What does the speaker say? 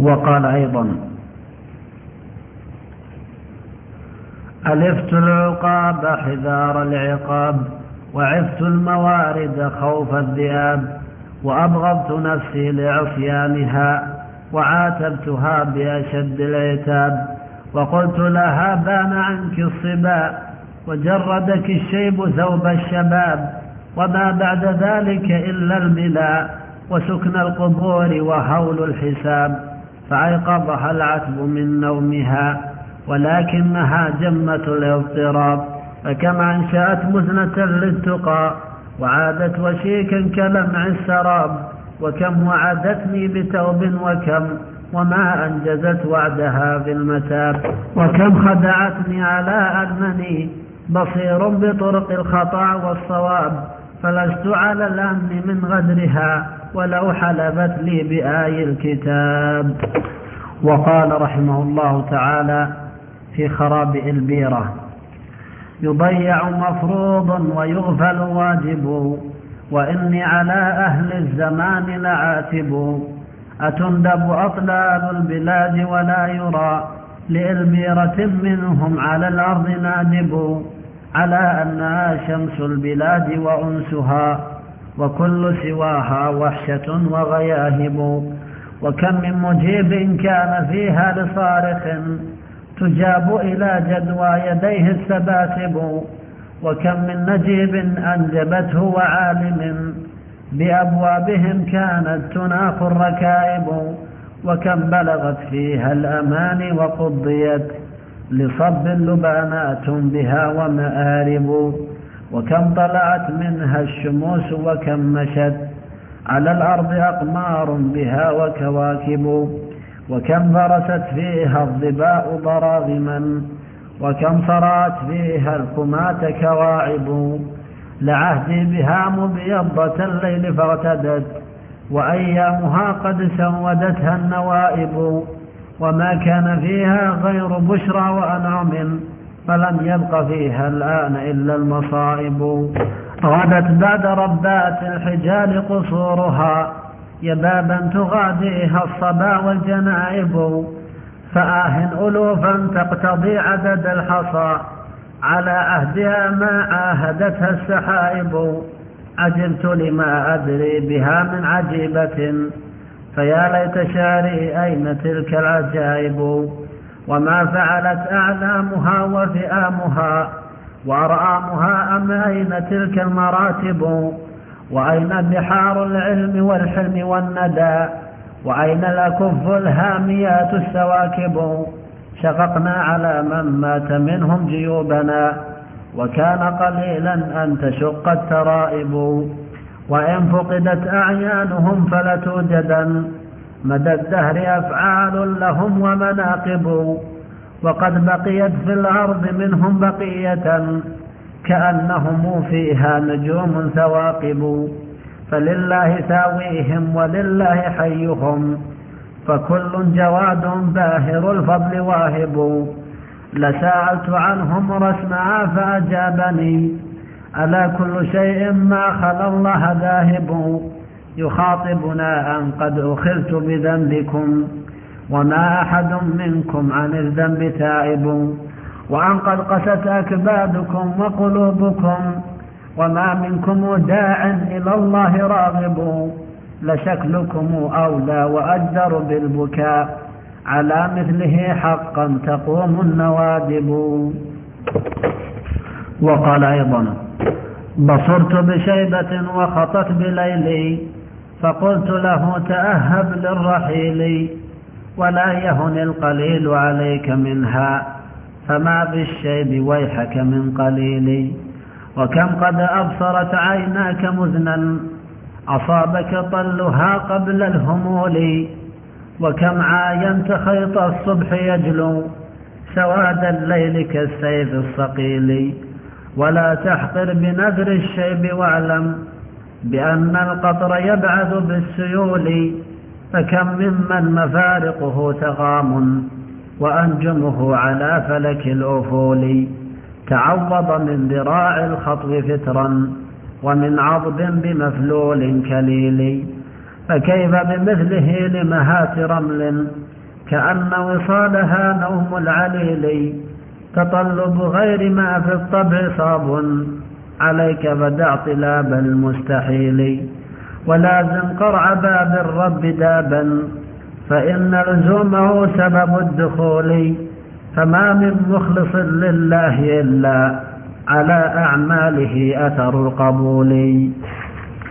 وقال أيضا ألفت العقاب حذار العقاب وعفت الموارد خوف الذئاب وأبغضت نفسي لعصيانها وعاتبتها بأشد العتاب وقلت لها بان عنك الصبا وجردك الشيب ثوب الشباب وما بعد ذلك إلا الملاء وسكن القبور وهول الحساب. فأيقظها العتب من نومها ولكنها جمة الاضطراب فكما أنشأت مزنة للتقى وعادت وشيكا كلمع السراب وكم وعدتني بتوب وكم وما أنجزت وعدها في المتاب وكم خدعتني على أنني بصير بطرق الخطأ والصواب فلست على الأمن من غدرها. ولو حلبت لي بآي الكتاب. وقال رحمه الله تعالى في خرابئ البيرة يضيع مفروض ويغفل واجب وإني على أهل الزمان لعاتب. أتندب أطلال البلاد ولا يرى لإلبيرة منهم على الأرض نادب على أنها شمس البلاد وأنسها. وكل سواها وحشة وغياهب وكم من مجيب كان فيها لصارخ تجاب إلى جدوى يديه السباسب وكم من نجيب أنجبته وعالم بأبوابهم كانت تناخ الركائب وكم بلغت فيها الأمان وقضيت لصب لبانات بها ومآرب وكم طلعت منها الشموس وكم مشت على الأرض أقمار بها وكواكب وكم برست فيها الظباء ضراغما وكم صرات فيها الكمات كواعب لعهدي بها مبيضة الليل فاغتدت وأيامها قد سودتها النوائب وما كان فيها غير بشرى وأنعم فلم يبق فيها الآن إلا المصائب. غدت بعد ربات الحجال قصورها. يبابا تغاديها الصبا والجنائب. فآه ألوفا تقتضي عدد الحصى. على عهدها ما عاهدتها السحائب. عجبت لما أدري بها من عجيبة. فيا ليت شعري أين تلك العجائب. وما فعلت أعلامها وفئامها وأرآمها أم أين تلك المراتب وأين بحار العلم والحلم والندى وأين الأكف الهاميات السواكب شققنا على من مات منهم جيوبنا وكان قليلا أن تشق الترائب وإن فقدت أعيانهم فلتوجدن مدى الدهر أفعال لهم ومناقب وقد بقيت في الأرض منهم بقية كأنهم فيها نجوم ثواقب. فلله ثاويهم ولله حيهم فكل جواد باهر الفضل واهب. لسألت عنهم رسمها فأجابني ألا كل شيء ما خلا الله ذاهب؟ يخاطبنا أن قد أخذت بذنبكم وما أحد منكم عن الذنب تائب وأن قد قست أكبادكم وقلوبكم وما منكم داع إلى الله راغب لشكلكم أولى وأجدر بالبكاء على مثله حقا تقوم النوادب. وقال أيضا بصرت بشيبة وخطت بليلي فقلت له تأهب للرحيل ولا يهن القليل عليك منها فما بالشيب ويحك من قليل. وكم قد أبصرت عيناك مذنا أصابك طلها قبل الهمول. وكم عاينت خيط الصبح يجلو سواد الليل كالسيف الصقيل. ولا تحقر بنذر الشيب واعلم بأن القطر يبعث بالسيول فكم ممن مفارقه ثغام وأنجمه على فلك الأفول. تعوض من ذراع الخطو فترا ومن عضب بمفلول كليل. فكيف بمثله لمهات رمل؟ كأن وصالها نوم العليل. تطلب غير ما في الطبع صاب. عليك فدع طلاب المستحيل ولازم قرع باب الرب دابا فإن لزومه سبب الدخول. فما من مخلص لله إلا على أعماله أثر القبول.